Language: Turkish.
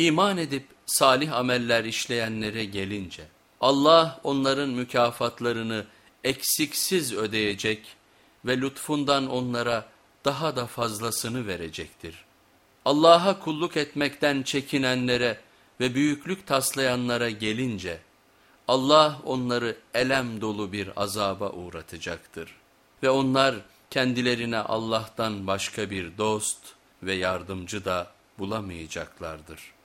İman edip salih ameller işleyenlere gelince Allah onların mükafatlarını eksiksiz ödeyecek ve lütfundan onlara daha da fazlasını verecektir. Allah'a kulluk etmekten çekinenlere ve büyüklük taslayanlara gelince Allah onları elem dolu bir azaba uğratacaktır. Ve onlar kendilerine Allah'tan başka bir dost ve yardımcı da bulamayacaklardır.''